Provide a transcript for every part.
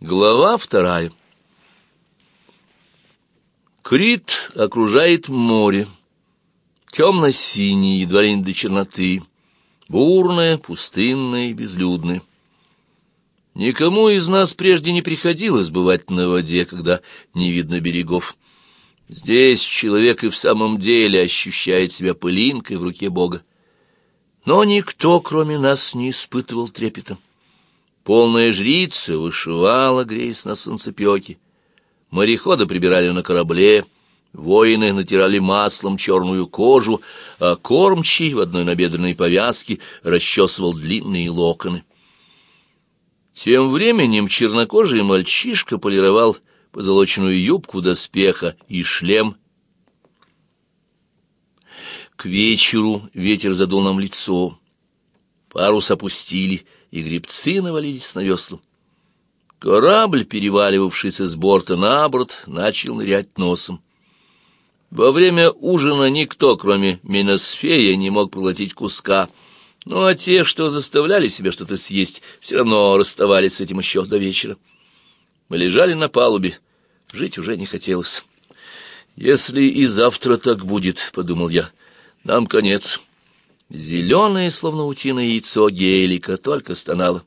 Глава вторая. Крит окружает море, темно-синий, едва ли не до черноты, бурное, пустынное и безлюдное. Никому из нас прежде не приходилось бывать на воде, когда не видно берегов. Здесь человек и в самом деле ощущает себя пылинкой в руке Бога. Но никто, кроме нас, не испытывал трепета. Полная жрица вышивала, греясь на солнцепеке. Мореходы прибирали на корабле, воины натирали маслом черную кожу, а кормчий в одной набедренной повязке расчесывал длинные локоны. Тем временем чернокожий мальчишка полировал позолоченную юбку доспеха и шлем. К вечеру ветер задул нам лицо. Парус опустили — и гребцы навалились на весла. Корабль, переваливавшийся с борта на борт, начал нырять носом. Во время ужина никто, кроме Миносфея, не мог проглотить куска, ну а те, что заставляли себя что-то съесть, все равно расставались с этим еще до вечера. Мы лежали на палубе, жить уже не хотелось. «Если и завтра так будет», — подумал я, — «нам конец». Зеленое, словно утиное яйцо гелика, только стонало.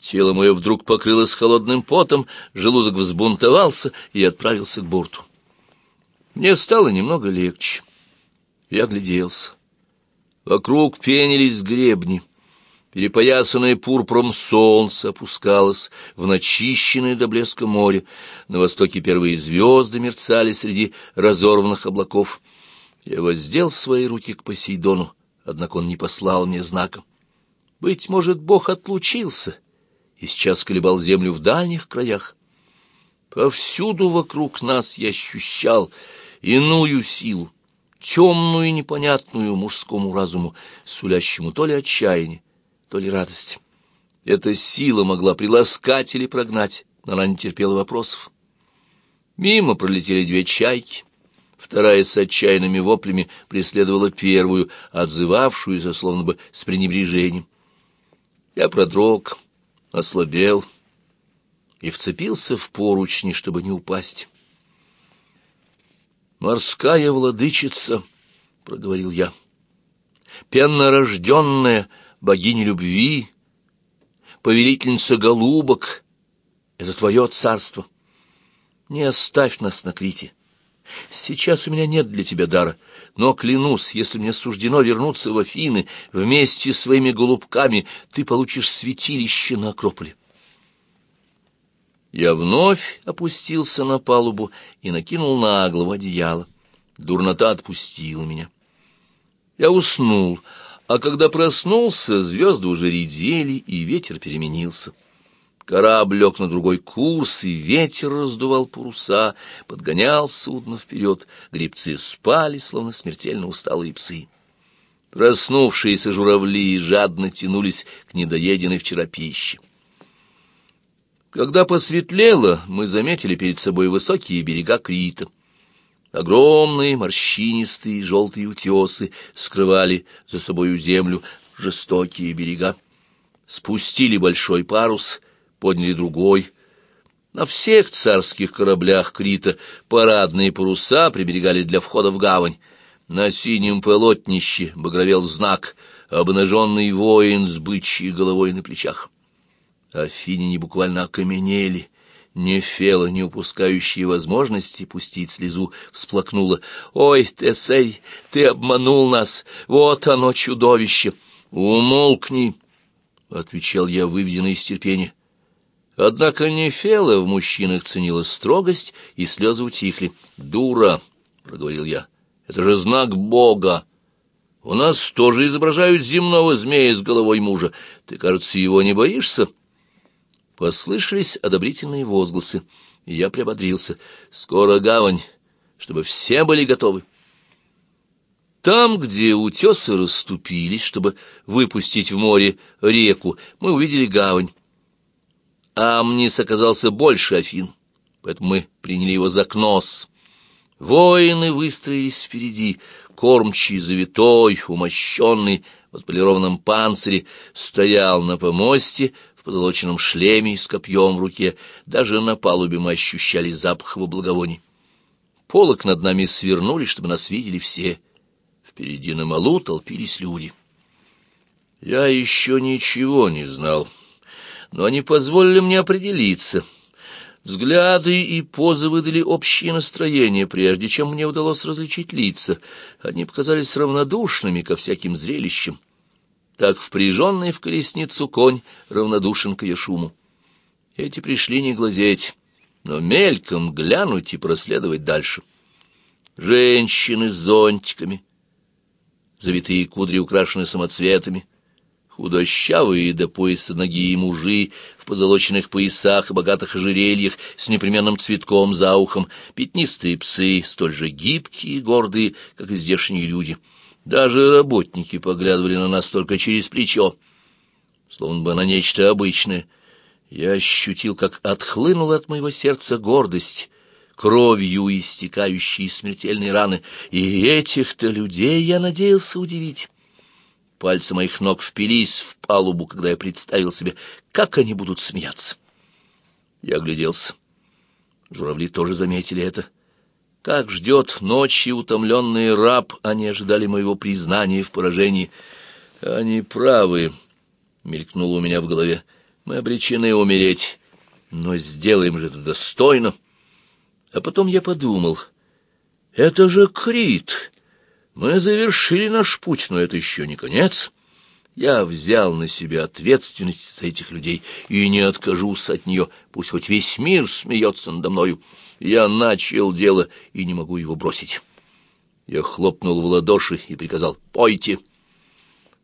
Тело мое вдруг покрылось холодным потом, желудок взбунтовался и отправился к борту. Мне стало немного легче. Я гляделся. Вокруг пенились гребни. Перепоясанное пурпуром солнце опускалось в начищенное до блеска море. На востоке первые звезды мерцали среди разорванных облаков. Я воздел свои руки к Посейдону однако он не послал мне знака. Быть может, Бог отлучился и сейчас колебал землю в дальних краях. Повсюду вокруг нас я ощущал иную силу, темную и непонятную мужскому разуму, сулящему то ли отчаяние, то ли радость. Эта сила могла приласкать или прогнать, но она не терпела вопросов. Мимо пролетели две чайки. Вторая с отчаянными воплями преследовала первую, отзывавшуюся словно бы с пренебрежением. Я продрог, ослабел и вцепился в поручни, чтобы не упасть. «Морская владычица», — проговорил я, — «пеннорожденная богиня любви, повелительница голубок, это твое царство. Не оставь нас на Крите». Сейчас у меня нет для тебя дара, но, клянусь, если мне суждено вернуться в Афины вместе с своими голубками, ты получишь святилище на Акрополе. Я вновь опустился на палубу и накинул на голову одеяло. Дурнота отпустила меня. Я уснул, а когда проснулся, звезды уже редели, и ветер переменился. Корабль лег на другой курс, и ветер раздувал паруса, подгонял судно вперед. Гребцы спали, словно смертельно усталые псы. Проснувшиеся журавли жадно тянулись к недоеденной вчера пище. Когда посветлело, мы заметили перед собой высокие берега Крита. Огромные, морщинистые, желтые утесы скрывали за собою землю жестокие берега. Спустили большой парус — подняли другой. На всех царских кораблях Крита парадные паруса приберегали для входа в гавань. На синем полотнище багровел знак «Обнаженный воин с бычьей головой на плечах». Афиняне буквально окаменели. Нефела, не упускающая возможности пустить слезу, всплакнула. «Ой, Тесей, ты обманул нас! Вот оно, чудовище!» «Умолкни!» — отвечал я, выведенный из терпения. Однако Нефела в мужчинах ценила строгость, и слезы утихли. «Дура!» — проговорил я. «Это же знак Бога! У нас тоже изображают земного змея с головой мужа. Ты, кажется, его не боишься?» Послышались одобрительные возгласы, и я приободрился. «Скоро гавань, чтобы все были готовы». Там, где утесы расступились, чтобы выпустить в море реку, мы увидели гавань. Амнис оказался больше Афин, поэтому мы приняли его за Кнос. Воины выстроились впереди, кормчий, завитой, умощенный в отполированном панцире, стоял на помосте в позолоченном шлеме с копьем в руке. Даже на палубе мы ощущали запах его благовоний. Полок над нами свернули, чтобы нас видели все. Впереди на малу толпились люди. Я еще ничего не знал, но они позволили мне определиться. Взгляды и позы выдали общее настроение, прежде чем мне удалось различить лица. Они показались равнодушными ко всяким зрелищам. Так впряженный в колесницу конь равнодушен к ее шуму. Эти пришли не глазеть, но мельком глянуть и проследовать дальше. Женщины с зонтиками, завитые кудри украшены самоцветами, худощавые до пояса ноги и мужи в позолоченных поясах и богатых ожерельях с непременным цветком за ухом, пятнистые псы, столь же гибкие и гордые, как и здешние люди. Даже работники поглядывали на нас только через плечо, словно бы на нечто обычное. Я ощутил, как отхлынула от моего сердца гордость, кровью истекающие смертельные раны, и этих-то людей я надеялся удивить. Пальцы моих ног впились в палубу, когда я представил себе, как они будут смеяться. Я огляделся. Журавли тоже заметили это. Как ждет ночи утомленный раб, они ожидали моего признания в поражении. Они правы, — мелькнуло у меня в голове. Мы обречены умереть, но сделаем же это достойно. А потом я подумал, это же Крит, мы завершили наш путь, но это еще не конец. Я взял на себя ответственность за этих людей и не откажусь от нее, пусть хоть весь мир смеется надо мною. Я начал дело и не могу его бросить. Я хлопнул в ладоши и приказал «Пойте!».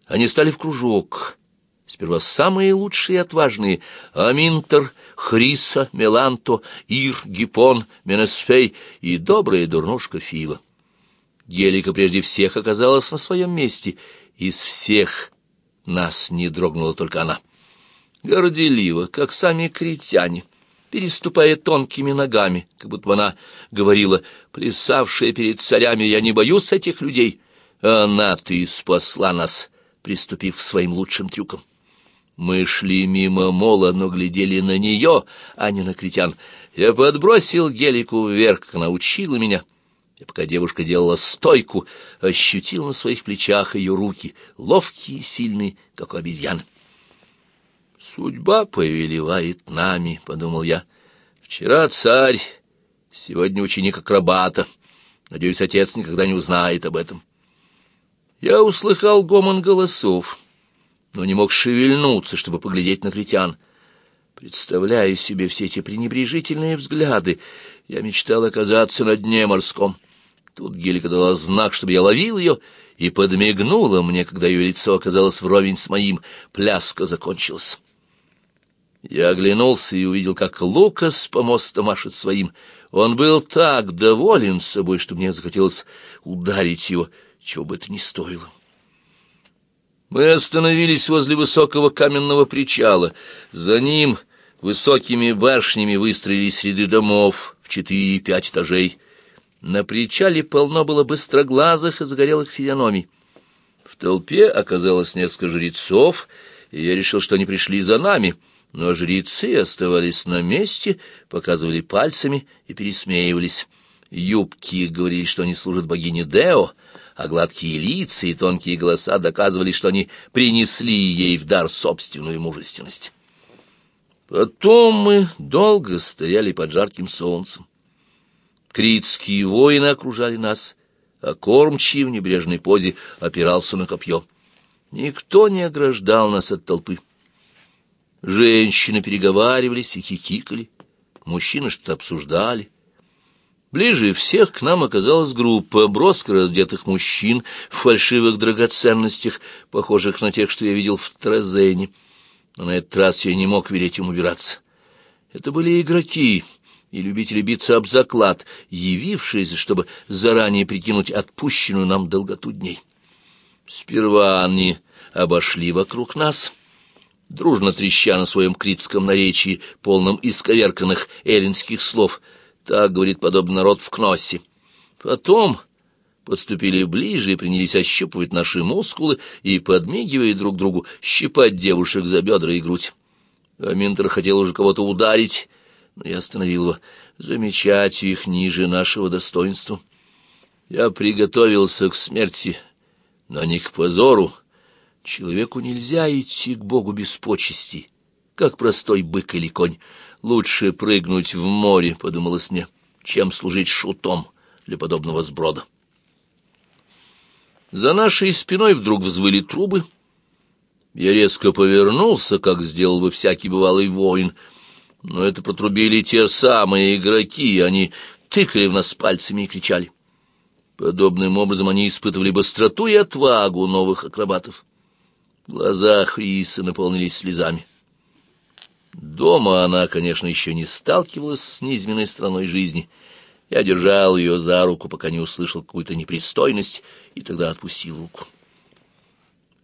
Они стали в кружок. Сперва самые лучшие и отважные — Аминтер, Хриса, Меланто, Ир, Гиппон, Менесфей и добрая дурнушка Фива. Гелика прежде всех оказалась на своем месте. Из всех нас не дрогнула только она. Горделиво, как сами критяне, переступая тонкими ногами, как будто она говорила, плясавшая перед царями, я не боюсь этих людей. Она ты спасла нас, приступив к своим лучшим трюкам. Мы шли мимо мола, но глядели на нее, а не на критян. Я подбросил гелику вверх, она учила меня — и пока девушка делала стойку, ощутил на своих плечах ее руки, ловкие и сильные, как у обезьян. «Судьба повелевает нами», — подумал я. «Вчера царь, сегодня ученик акробата. Надеюсь, отец никогда не узнает об этом». Я услыхал гомон голосов, но не мог шевельнуться, чтобы поглядеть на критян. Представляя себе все эти пренебрежительные взгляды, я мечтал оказаться на дне морском. Тут Гелика дала знак, чтобы я ловил ее, и подмигнула мне, когда ее лицо оказалось вровень с моим. Пляска закончилась. Я оглянулся и увидел, как Лукас по мосту машет своим. Он был так доволен собой, что мне захотелось ударить его, чего бы это ни стоило. Мы остановились возле высокого каменного причала. За ним высокими башнями выстроились ряды домов в четыре и пять этажей. На причале полно было быстроглазых и загорелых физиономий. В толпе оказалось несколько жрецов, и я решил, что они пришли за нами, но жрецы оставались на месте, показывали пальцами и пересмеивались. Юбки говорили, что они служат богине Део, а гладкие лица и тонкие голоса доказывали, что они принесли ей в дар собственную мужественность. Потом мы долго стояли под жарким солнцем. Критские воины окружали нас, а кормчий в небрежной позе опирался на копье. Никто не ограждал нас от толпы. Женщины переговаривались и хихикали, мужчины что-то обсуждали. Ближе всех к нам оказалась группа броско раздетых мужчин в фальшивых драгоценностях, похожих на тех, что я видел в Тразене. Но на этот раз я не мог велеть им убираться. Это были игроки, и любители биться об заклад, явившиеся, чтобы заранее прикинуть отпущенную нам долготу дней. Сперва они обошли вокруг нас, дружно треща на своем критском наречии, полном исковерканных эллинских слов. Так говорит подобный народ в Кноссе. Потом подступили ближе и принялись ощупывать наши мускулы и, подмигивая друг другу, щипать девушек за бедра и грудь. Аминтер хотел уже кого-то ударить, но я остановил его. Замечать их ниже нашего достоинства. Я приготовился к смерти, но не к позору. Человеку нельзя идти к Богу без почести, как простой бык или конь. Лучше прыгнуть в море, — подумалось мне, — чем служить шутом для подобного сброда. За нашей спиной вдруг взвыли трубы. Я резко повернулся, как сделал бы всякий бывалый воин. Но это протрубили те самые игроки, они тыкали в нас пальцами и кричали. Подобным образом они испытывали быстроту и отвагу новых акробатов. Глаза Хриса наполнились слезами. Дома она, конечно, еще не сталкивалась с низменной страной жизни — я держал ее за руку, пока не услышал какую-то непристойность, и тогда отпустил руку.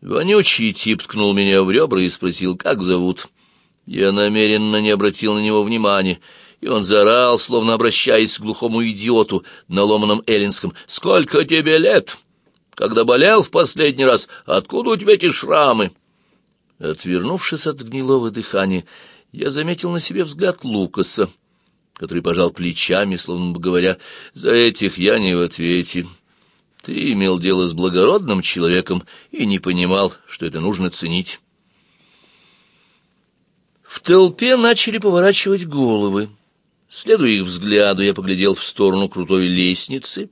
Вонючий тип ткнул меня в ребра и спросил, как зовут. Я намеренно не обратил на него внимания, и он заорал, словно обращаясь к глухому идиоту на ломаном эллинском. «Сколько тебе лет? Когда болел в последний раз? Откуда у тебя эти шрамы?» Отвернувшись от гнилого дыхания, я заметил на себе взгляд Лукаса который пожал плечами, словно бы говоря, «За этих я не в ответе». Ты имел дело с благородным человеком и не понимал, что это нужно ценить. В толпе начали поворачивать головы. Следуя их взгляду, я поглядел в сторону крутой лестницы.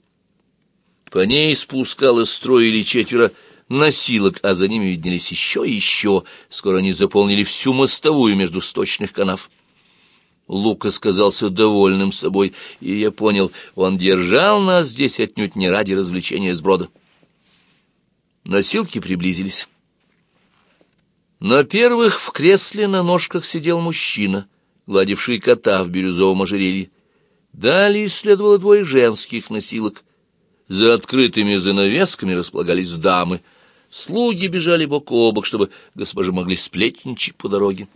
По ней спускалось строй или четверо носилок, а за ними виднелись еще и еще. Скоро они заполнили всю мостовую между сточных канав. Лука сказался довольным собой, и я понял, он держал нас здесь отнюдь не ради развлечения сброда. Носилки приблизились. На первых в кресле на ножках сидел мужчина, гладивший кота в бирюзовом ожерелье. Далее следовало двое женских носилок. За открытыми занавесками располагались дамы. Слуги бежали бок о бок, чтобы госпожи могли сплетничать по дороге.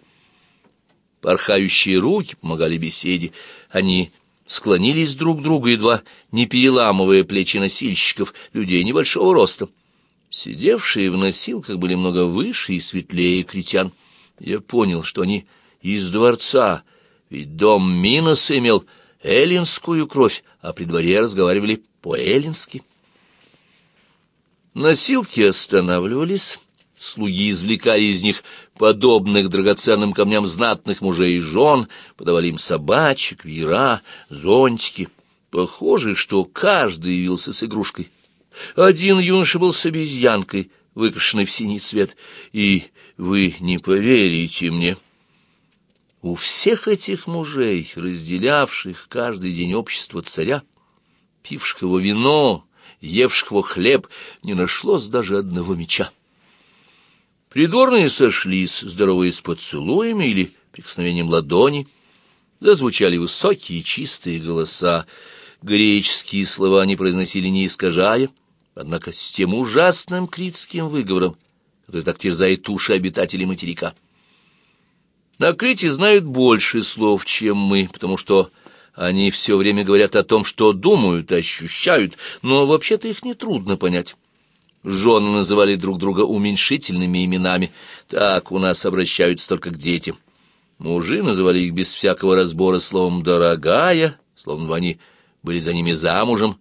Порхающие руки помогали беседе. Они склонились друг к другу, едва не переламывая плечи носильщиков, людей небольшого роста. Сидевшие в носилках были много выше и светлее критян. Я понял, что они из дворца, ведь дом Миноса имел эллинскую кровь, а при дворе разговаривали по-эллински. Носилки останавливались, слуги извлекали из них подобных драгоценным камням знатных мужей и жен, подавали им собачек, веера, зонтики. Похоже, что каждый явился с игрушкой. Один юноша был с обезьянкой, выкрашенной в синий цвет, и вы не поверите мне. У всех этих мужей, разделявших каждый день общество царя, пивших его вино, евших его хлеб, не нашлось даже одного меча. Придворные сошлись, здороваясь поцелуями или прикосновением ладони. Зазвучали высокие чистые голоса. Греческие слова они произносили не искажая, однако с тем ужасным критским выговором, который так терзает уши обитателей материка. На Крите знают больше слов, чем мы, потому что они все время говорят о том, что думают ощущают, но вообще-то их нетрудно понять. Жены называли друг друга уменьшительными именами. Так у нас обращаются только к детям. Мужи называли их без всякого разбора словом «дорогая», словно они были за ними замужем.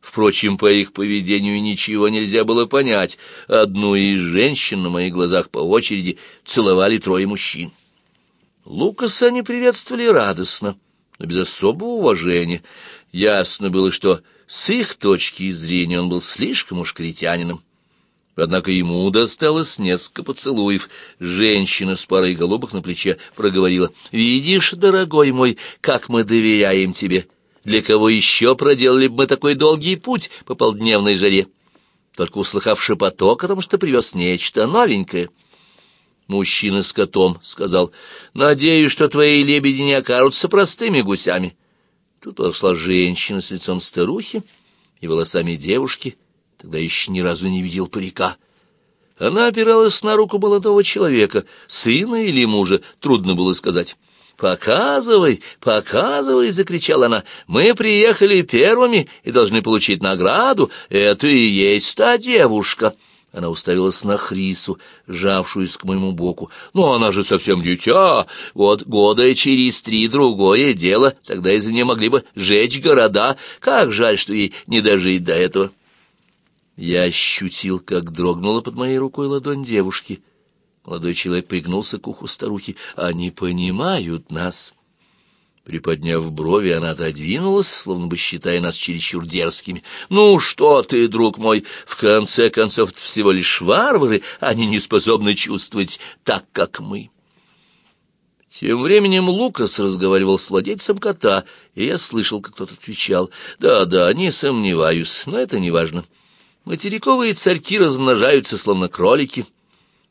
Впрочем, по их поведению ничего нельзя было понять. Одну из женщин на моих глазах по очереди целовали трое мужчин. Лукаса они приветствовали радостно, но без особого уважения. Ясно было, что с их точки зрения он был слишком уж критянином. Однако ему досталось несколько поцелуев. Женщина с парой голубок на плече проговорила. «Видишь, дорогой мой, как мы доверяем тебе. Для кого еще проделали бы мы такой долгий путь по полдневной жаре? Только услыхав шепоток о том, что привез нечто новенькое». Мужчина с котом сказал. «Надеюсь, что твои лебеди не окажутся простыми гусями». Тут подошла женщина с лицом старухи и волосами девушки, тогда еще ни разу не видел парика. Она опиралась на руку молодого человека, сына или мужа, трудно было сказать. «Показывай, показывай!» — закричала она. «Мы приехали первыми и должны получить награду. Это и есть та девушка». Она уставилась на Хрису, жавшуюся к моему боку. «Ну, она же совсем дитя. Вот года через три другое дело. Тогда из-за нее могли бы жечь города. Как жаль, что ей не дожить до этого». Я ощутил, как дрогнула под моей рукой ладонь девушки. Молодой человек пригнулся к уху старухи. «Они понимают нас». Приподняв брови, она отодвинулась, словно бы считая нас чересчур дерзкими. «Ну что ты, друг мой, в конце концов всего лишь варвары, они не способны чувствовать так, как мы». Тем временем Лукас разговаривал с владельцем кота, и я слышал, как тот отвечал. «Да-да, не сомневаюсь, но это не важно. Материковые царьки размножаются, словно кролики.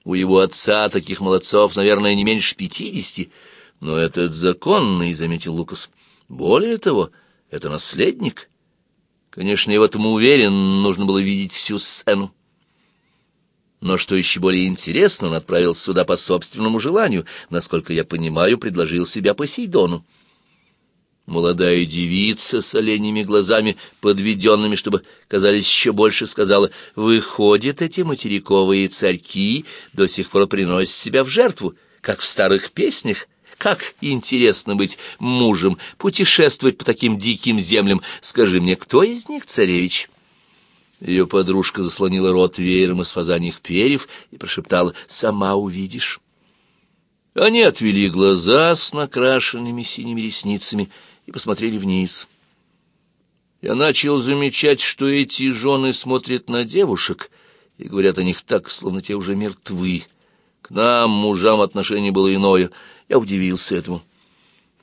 У его отца таких молодцов, наверное, не меньше пятидесяти». Но этот законный, — заметил Лукас. Более того, это наследник. Конечно, я в этом уверен, нужно было видеть всю сцену. Но что еще более интересно, он отправился сюда по собственному желанию, насколько я понимаю, предложил себя Посейдону. Молодая девица с оленями глазами, подведенными, чтобы казались еще больше, сказала, «Выходят, эти материковые царьки до сих пор приносят себя в жертву, как в старых песнях, как интересно быть мужем, путешествовать по таким диким землям. Скажи мне, кто из них царевич?» Ее подружка заслонила рот веером из фазаньих перьев и прошептала «Сама увидишь». Они отвели глаза с накрашенными синими ресницами и посмотрели вниз. Я начал замечать, что эти жены смотрят на девушек и говорят о них так, словно те уже мертвы. К нам, мужам, отношение было иное — я удивился этому.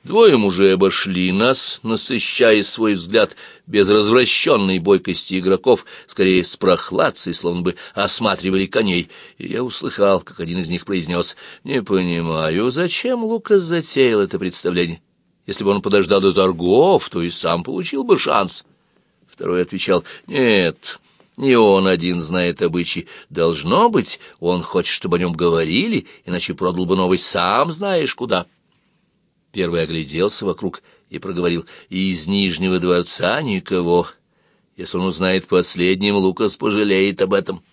Двое мужей обошли нас, насыщая свой взгляд без развращенной бойкости игроков, скорее с прохладцей, словно бы осматривали коней, и я услыхал, как один из них произнес, «Не понимаю, зачем Лукас затеял это представление? Если бы он подождал до торгов, то и сам получил бы шанс». Второй отвечал, «Нет, не он один знает обычаи. Должно быть, он хочет, чтобы о нем говорили, иначе продал бы новость сам знаешь куда. Первый огляделся вокруг и проговорил, из Нижнего дворца никого. Если он узнает последним, Лукас пожалеет об этом.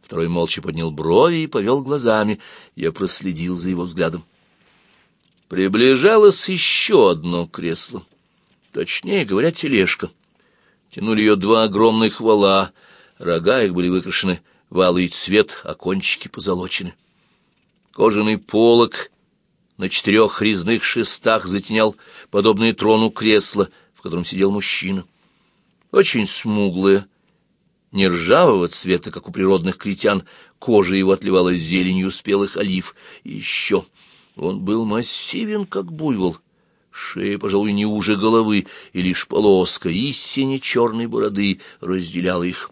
Второй молча поднял брови и повел глазами. Я проследил за его взглядом. Приближалось еще одно кресло. Точнее говоря, тележка. Тянули ее два огромных вала, рога их были выкрашены в алый цвет, а кончики позолочены. Кожаный полог на четырех резных шестах затенял подобное трону кресло, в котором сидел мужчина. Очень смуглое, не ржавого цвета, как у природных критян, кожа его отливала зеленью спелых олив. И еще он был массивен, как буйвол, Шея, пожалуй, не уже головы, и лишь полоска истине черной бороды разделяла их.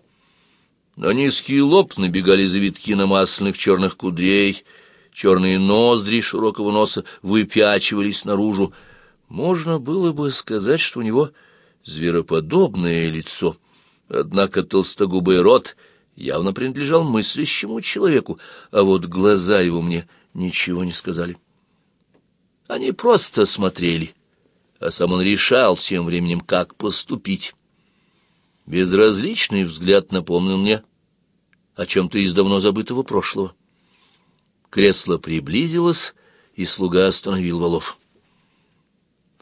На низкий лоб набегали завитки намасленных черных кудрей, черные ноздри широкого носа выпячивались наружу. Можно было бы сказать, что у него звероподобное лицо, однако толстогубый рот явно принадлежал мыслящему человеку, а вот глаза его мне ничего не сказали. Они просто смотрели, а сам он решал тем временем, как поступить. Безразличный взгляд напомнил мне о чем-то из давно забытого прошлого. Кресло приблизилось, и слуга остановил валов.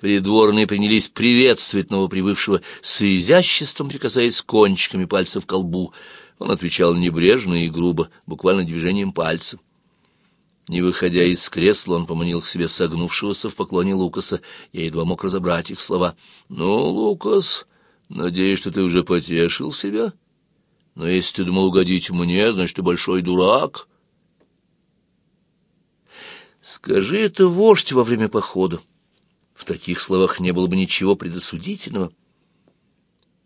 Придворные принялись приветствовать новоприбывшего с изяществом, прикасаясь кончиками пальцев к колбу. Он отвечал небрежно и грубо, буквально движением пальца. Не выходя из кресла, он поманил к себе согнувшегося в поклоне Лукаса. Я едва мог разобрать их слова. «Ну, Лукас, надеюсь, что ты уже потешил себя? Но если ты думал угодить мне, значит, ты большой дурак». «Скажи это вождь во время похода». В таких словах не было бы ничего предосудительного.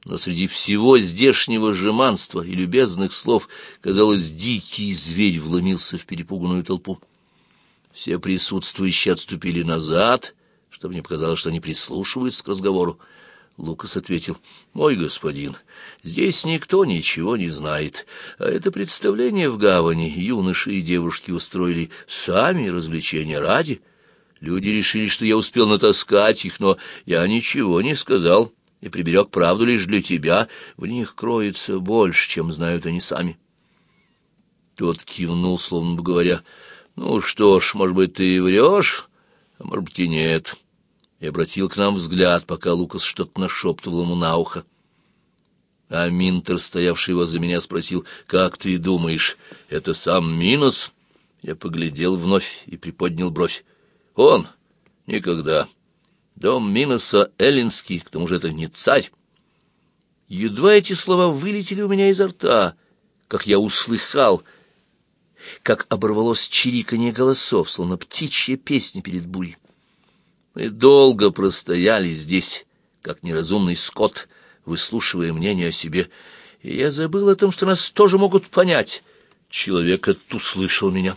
Но среди всего здешнего жеманства и любезных слов, казалось, дикий зверь вломился в перепуганную толпу. Все присутствующие отступили назад, чтобы не показалось, что они прислушиваются к разговору. Лукас ответил, «Мой господин, здесь никто ничего не знает, а это представление в гавани юноши и девушки устроили сами развлечения ради. Люди решили, что я успел натаскать их, но я ничего не сказал и приберег правду лишь для тебя. В них кроется больше, чем знают они сами». Тот кивнул, словно бы говоря, «Ну что ж, может быть, ты врешь, а может быть и нет». И обратил к нам взгляд, пока Лукас что-то нашептывал ему на ухо. А Минтер, стоявший возле меня, спросил, «Как ты думаешь, это сам Минос?» Я поглядел вновь и приподнял бровь. «Он? Никогда. Дом Миноса эллинский, к тому же это не царь». Едва эти слова вылетели у меня изо рта, как я услыхал, как оборвалось чириканье голосов, словно птичья песня перед бурей. Мы долго простояли здесь, как неразумный скот, выслушивая мнение о себе, и я забыл о том, что нас тоже могут понять. Человек этот услышал меня.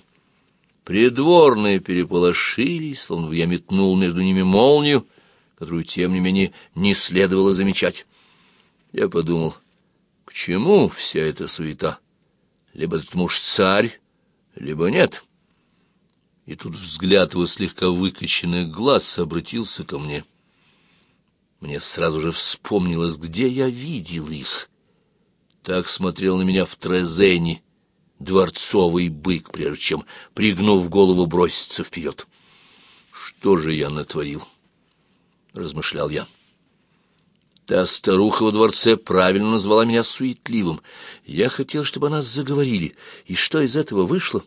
Придворные переполошились, словно я метнул между ними молнию, которую, тем не менее, не следовало замечать. Я подумал, к чему вся эта суета? Либо этот муж царь, либо нет. И тут взгляд его слегка выкоченных глаз обратился ко мне. Мне сразу же вспомнилось, где я видел их. Так смотрел на меня в Трезене дворцовый бык, прежде чем, пригнув голову, броситься вперед. «Что же я натворил?» — размышлял я. Та старуха во дворце правильно назвала меня суетливым. Я хотел, чтобы нас заговорили. И что из этого вышло?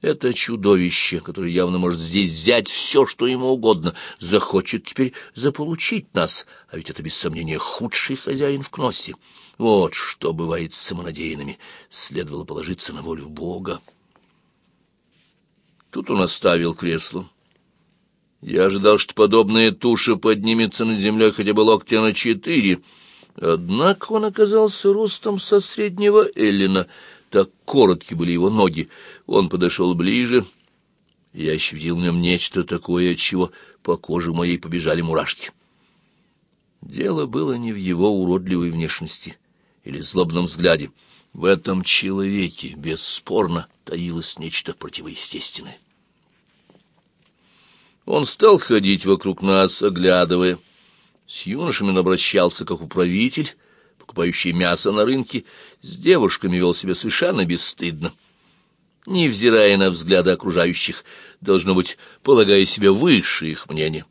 Это чудовище, которое явно может здесь взять все, что ему угодно, захочет теперь заполучить нас, а ведь это, без сомнения, худший хозяин в Кноссе. Вот что бывает с самонадеянными. Следовало положиться на волю Бога. Тут он оставил кресло. Я ожидал, что подобная туша поднимется над землей хотя бы локтя на четыре. Однако он оказался ростом со среднего Эллина. Так коротки были его ноги. Он подошел ближе. Я ощутил в нем нечто такое, от чего по коже моей побежали мурашки. Дело было не в его уродливой внешности или злобном взгляде. В этом человеке бесспорно таилось нечто противоестественное. Он стал ходить вокруг нас, оглядывая. С юношами он обращался как управитель, покупающий мясо на рынке, с девушками вел себя совершенно бесстыдно. Невзирая на взгляды окружающих, должно быть, полагая себя выше их мнения.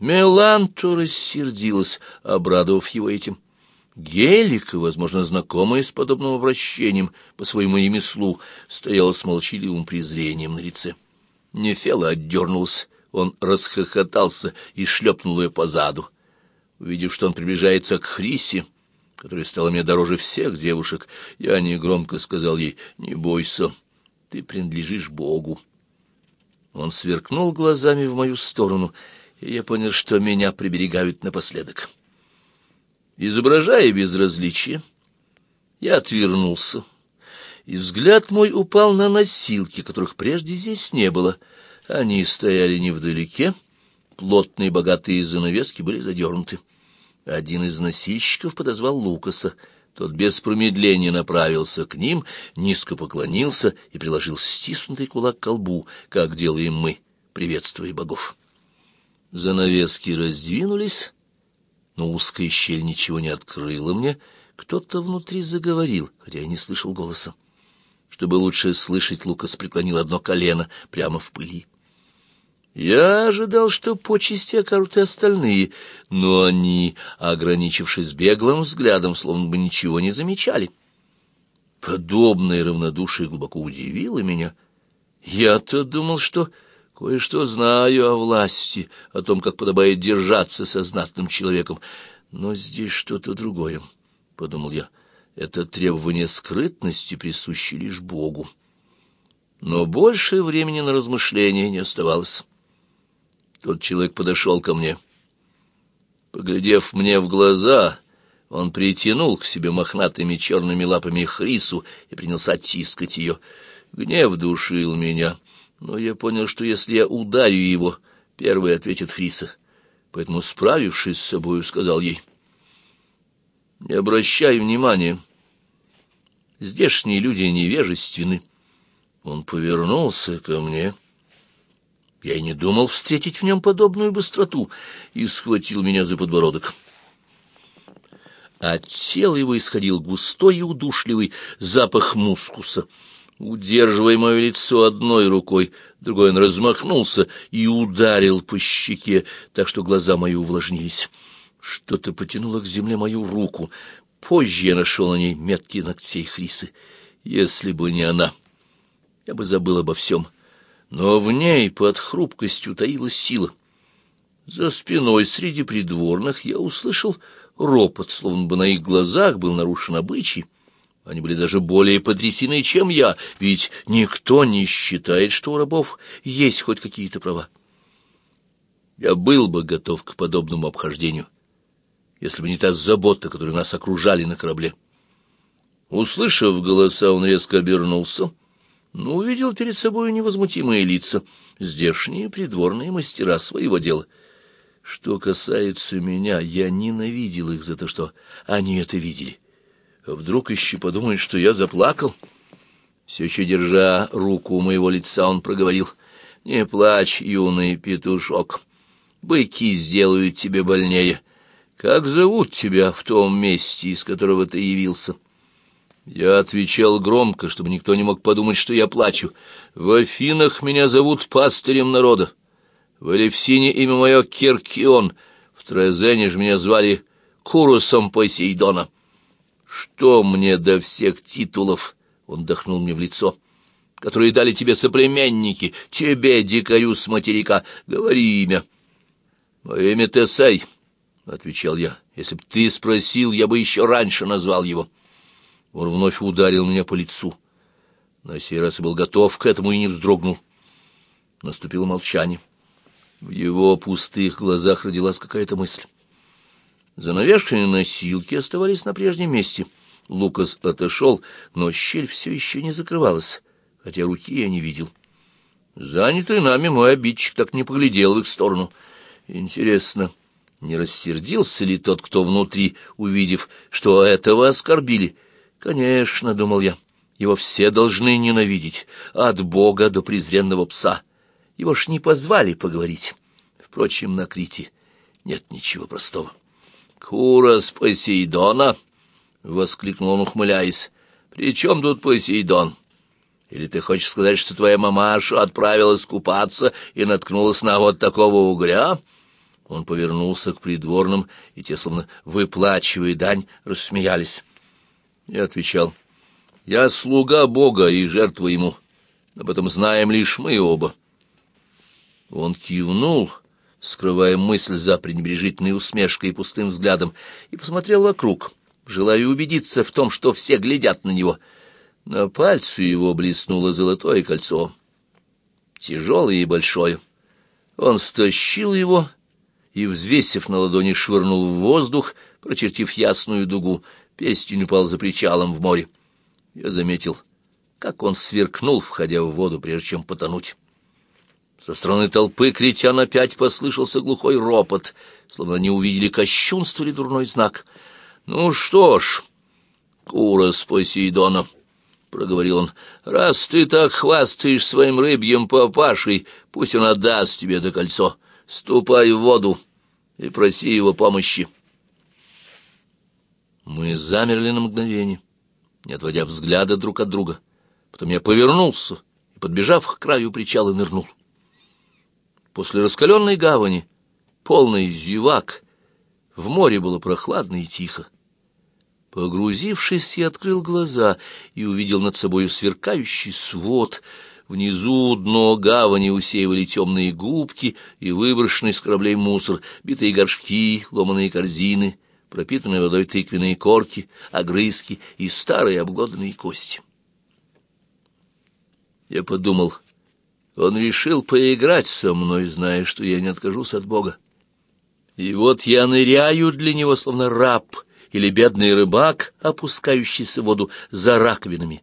Меланто рассердилась, обрадовав его этим. Гелика, возможно, знакомая с подобным обращением по своему ремеслу, стояла с молчаливым презрением на лице. Нефела отдернулась, он расхохотался и шлепнул ее по заду. Увидев, что он приближается к Хрисе, которая стала мне дороже всех девушек, я негромко сказал ей «Не бойся, ты принадлежишь Богу». Он сверкнул глазами в мою сторону, и я понял, что меня приберегают напоследок. Изображая безразличие, я отвернулся, и взгляд мой упал на носилки, которых прежде здесь не было — они стояли невдалеке, плотные богатые занавески были задернуты. Один из носильщиков подозвал Лукаса. Тот без промедления направился к ним, низко поклонился и приложил стиснутый кулак к колбу, как делаем мы, приветствуя богов. Занавески раздвинулись, но узкая щель ничего не открыла мне. Кто-то внутри заговорил, хотя я не слышал голоса. Чтобы лучше слышать, Лукас преклонил одно колено прямо в пыли. Я ожидал, что почести окажут и остальные, но они, ограничившись беглым взглядом, словно бы ничего не замечали. Подобное равнодушие глубоко удивило меня. Я-то думал, что кое-что знаю о власти, о том, как подобает держаться со знатным человеком, но здесь что-то другое, — подумал я. Это требование скрытности присуще лишь Богу. Но больше времени на размышления не оставалось. Тот человек подошел ко мне. Поглядев мне в глаза, он притянул к себе мохнатыми черными лапами Хрису и принялся тискать ее. Гнев душил меня, но я понял, что если я ударю его, первый ответит Хриса. Поэтому, справившись с собою, сказал ей, «Не обращай внимания. Здешние люди невежественны». Он повернулся ко мне я и не думал встретить в нем подобную быстроту, и схватил меня за подбородок. От тела его исходил густой и удушливый запах мускуса. Удерживая мое лицо одной рукой, другой он размахнулся и ударил по щеке, так что глаза мои увлажнились. Что-то потянуло к земле мою руку. Позже я нашел на ней метки ногтей Хрисы. Если бы не она, я бы забыл обо всем. Но в ней под хрупкостью таилась сила. За спиной среди придворных я услышал ропот, словно бы на их глазах был нарушен обычай. Они были даже более потрясены, чем я, ведь никто не считает, что у рабов есть хоть какие-то права. Я был бы готов к подобному обхождению, если бы не та забота, которой нас окружали на корабле. Услышав голоса, он резко обернулся, но увидел перед собой невозмутимые лица, здешние придворные мастера своего дела. Что касается меня, я ненавидел их за то, что они это видели. Вдруг еще подумает, что я заплакал? Все еще держа руку у моего лица, он проговорил. «Не плачь, юный петушок. Быки сделают тебе больнее. Как зовут тебя в том месте, из которого ты явился?» Я отвечал громко, чтобы никто не мог подумать, что я плачу. «В Афинах меня зовут пастырем народа. В Элевсине имя мое Киркион. В Трезене же меня звали Курусом Посейдона». Что мне до всех титулов? Он вдохнул мне в лицо. Которые дали тебе соплеменники, тебе, дикарю с материка. Говори имя. Мое имя Тесей, — отвечал я. Если б ты спросил, я бы еще раньше назвал его. Он вновь ударил меня по лицу. На сей раз я был готов к этому и не вздрогнул. Наступило молчание. В его пустых глазах родилась какая-то мысль. Занавешенные носилки оставались на прежнем месте. Лукас отошел, но щель все еще не закрывалась, хотя руки я не видел. Занятый нами мой обидчик так не поглядел в их сторону. Интересно, не рассердился ли тот, кто внутри, увидев, что этого оскорбили? Конечно, — думал я, — его все должны ненавидеть, от бога до презренного пса. Его ж не позвали поговорить. Впрочем, на Крите нет ничего простого. «Курос Посейдона!» — воскликнул он, ухмыляясь. «При чем тут Посейдон? Или ты хочешь сказать, что твоя мамаша отправилась купаться и наткнулась на вот такого угря?» Он повернулся к придворным, и те, словно выплачивая дань, рассмеялись. Я отвечал, «Я слуга Бога и жертва Ему. Об этом знаем лишь мы оба». Он кивнул скрывая мысль за пренебрежительной усмешкой и пустым взглядом, и посмотрел вокруг, желая убедиться в том, что все глядят на него. На пальце его блеснуло золотое кольцо, тяжелое и большое. Он стащил его и, взвесив на ладони, швырнул в воздух, прочертив ясную дугу, пестью упал за причалом в море. Я заметил, как он сверкнул, входя в воду, прежде чем потонуть. Со стороны толпы критян опять послышался глухой ропот, словно они увидели кощунство или дурной знак. — Ну что ж, кура с Посейдоном, — проговорил он, — раз ты так хвастаешь своим рыбьим папашей, пусть он отдаст тебе это кольцо. Ступай в воду и проси его помощи. Мы замерли на мгновение, не отводя взгляда друг от друга. Потом я повернулся и, подбежав к краю причала, нырнул. После раскаленной гавани, полной зевак, в море было прохладно и тихо. Погрузившись, я открыл глаза и увидел над собой сверкающий свод. Внизу дно гавани усеивали темные губки и выброшенный с кораблей мусор, битые горшки, ломаные корзины, пропитанные водой тыквенные корки, огрызки и старые обглоданные кости. Я подумал он решил поиграть со мной, зная, что я не откажусь от Бога. И вот я ныряю для него, словно раб или бедный рыбак, опускающийся в воду за раковинами.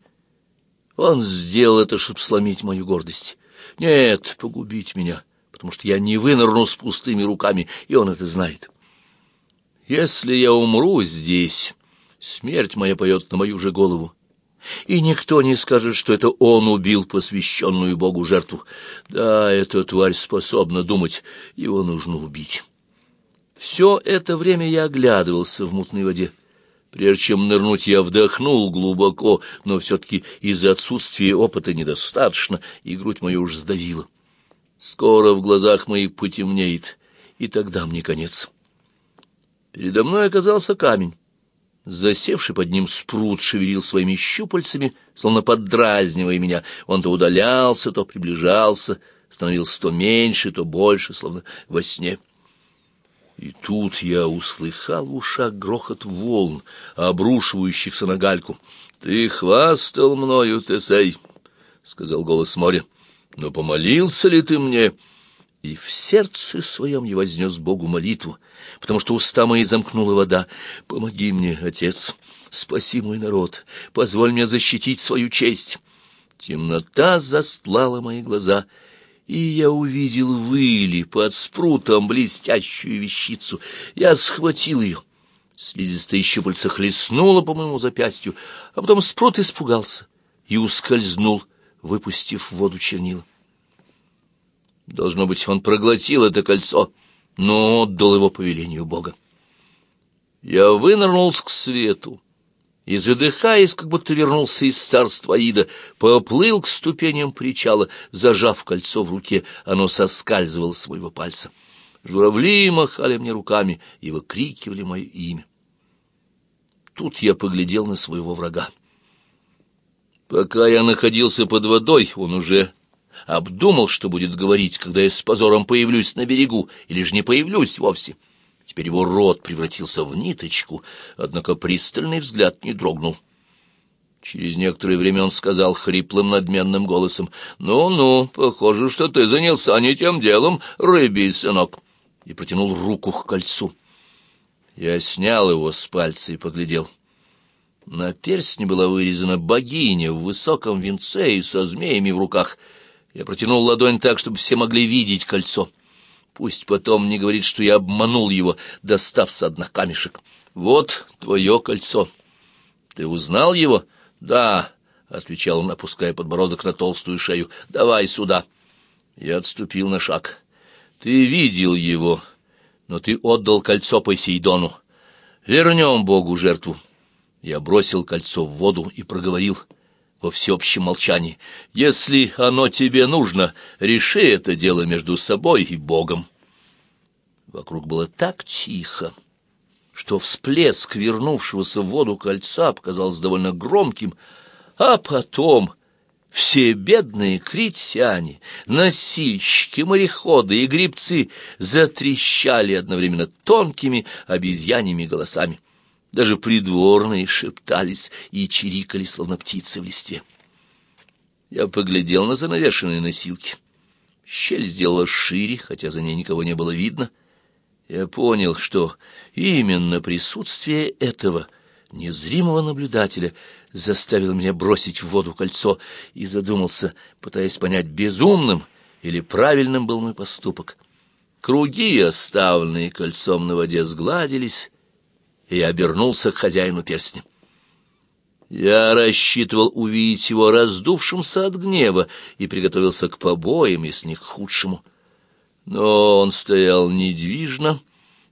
Он сделал это, чтобы сломить мою гордость. Нет, погубить меня, потому что я не вынырну с пустыми руками, и он это знает. Если я умру здесь, смерть моя поет на мою же голову и никто не скажет, что это он убил посвященную Богу жертву. Да, эта тварь способна думать, его нужно убить. Все это время я оглядывался в мутной воде. Прежде чем нырнуть, я вдохнул глубоко, но все-таки из-за отсутствия опыта недостаточно, и грудь мою уж сдавила. Скоро в глазах моих потемнеет, и тогда мне конец. Передо мной оказался камень. Засевший под ним спрут шевелил своими щупальцами, словно поддразнивая меня. Он то удалялся, то приближался, становился то меньше, то больше, словно во сне. И тут я услыхал в ушах грохот волн, обрушивающихся на гальку. «Ты хвастал мною, Тесей», — сказал голос моря, — «но помолился ли ты мне?» И в сердце своем я вознес Богу молитву, потому что уста мои замкнула вода. «Помоги мне, Отец, спаси мой народ, позволь мне защитить свою честь». Темнота застлала мои глаза — и я увидел выли под спрутом блестящую вещицу. Я схватил ее. Слизистая щупальца хлестнула по моему запястью, а потом спрут испугался и ускользнул, выпустив в воду чернила. Должно быть, он проглотил это кольцо, но отдал его по велению Бога. Я вынырнул к свету и, задыхаясь, как будто вернулся из царства Аида, поплыл к ступеням причала, зажав кольцо в руке, оно соскальзывало с моего пальца. Журавли махали мне руками и выкрикивали мое имя. Тут я поглядел на своего врага. Пока я находился под водой, он уже обдумал, что будет говорить, когда я с позором появлюсь на берегу, или же не появлюсь вовсе. Теперь его рот превратился в ниточку, однако пристальный взгляд не дрогнул. Через некоторое время он сказал хриплым надменным голосом, «Ну-ну, похоже, что ты занялся не тем делом, рыбий сынок», и протянул руку к кольцу. Я снял его с пальца и поглядел. На перстне была вырезана богиня в высоком венце и со змеями в руках. Я протянул ладонь так, чтобы все могли видеть кольцо. Пусть потом не говорит, что я обманул его, достав с одна камешек. Вот твое кольцо. Ты узнал его? Да, — отвечал он, опуская подбородок на толстую шею. Давай сюда. Я отступил на шаг. Ты видел его, но ты отдал кольцо Посейдону. Вернем Богу жертву. Я бросил кольцо в воду и проговорил во всеобщем молчании. «Если оно тебе нужно, реши это дело между собой и Богом». Вокруг было так тихо, что всплеск вернувшегося в воду кольца показался довольно громким, а потом все бедные критяне, носильщики, мореходы и грибцы затрещали одновременно тонкими обезьяньими голосами. Даже придворные шептались и чирикали, словно птицы в листе. Я поглядел на занавешенные носилки. Щель сделала шире, хотя за ней никого не было видно. Я понял, что именно присутствие этого незримого наблюдателя заставило меня бросить в воду кольцо и задумался, пытаясь понять, безумным или правильным был мой поступок. Круги, оставленные кольцом на воде, сгладились, и обернулся к хозяину перстня. Я рассчитывал увидеть его раздувшимся от гнева и приготовился к побоям, если не к худшему. Но он стоял недвижно,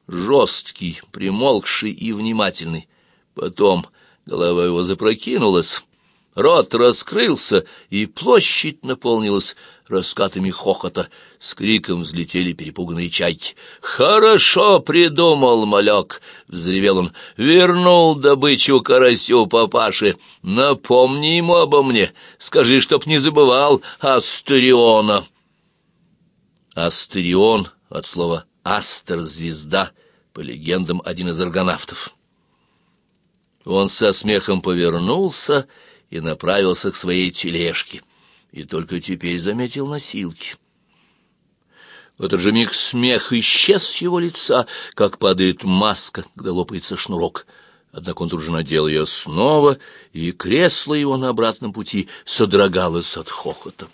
жесткий, примолкший и внимательный. Потом голова его запрокинулась, рот раскрылся, и площадь наполнилась раскатами хохота. С криком взлетели перепуганные чайки. «Хорошо придумал, малек!» — взревел он. «Вернул добычу карасю папаше. Напомни ему обо мне. Скажи, чтоб не забывал Астериона». Астерион от слова «астер» — звезда, по легендам, один из аргонавтов. Он со смехом повернулся и направился к своей тележке, и только теперь заметил носилки. В этот же миг смех исчез с его лица, как падает маска, когда лопается шнурок. Однако он тут же надел ее снова, и кресло его на обратном пути содрогалось от хохота.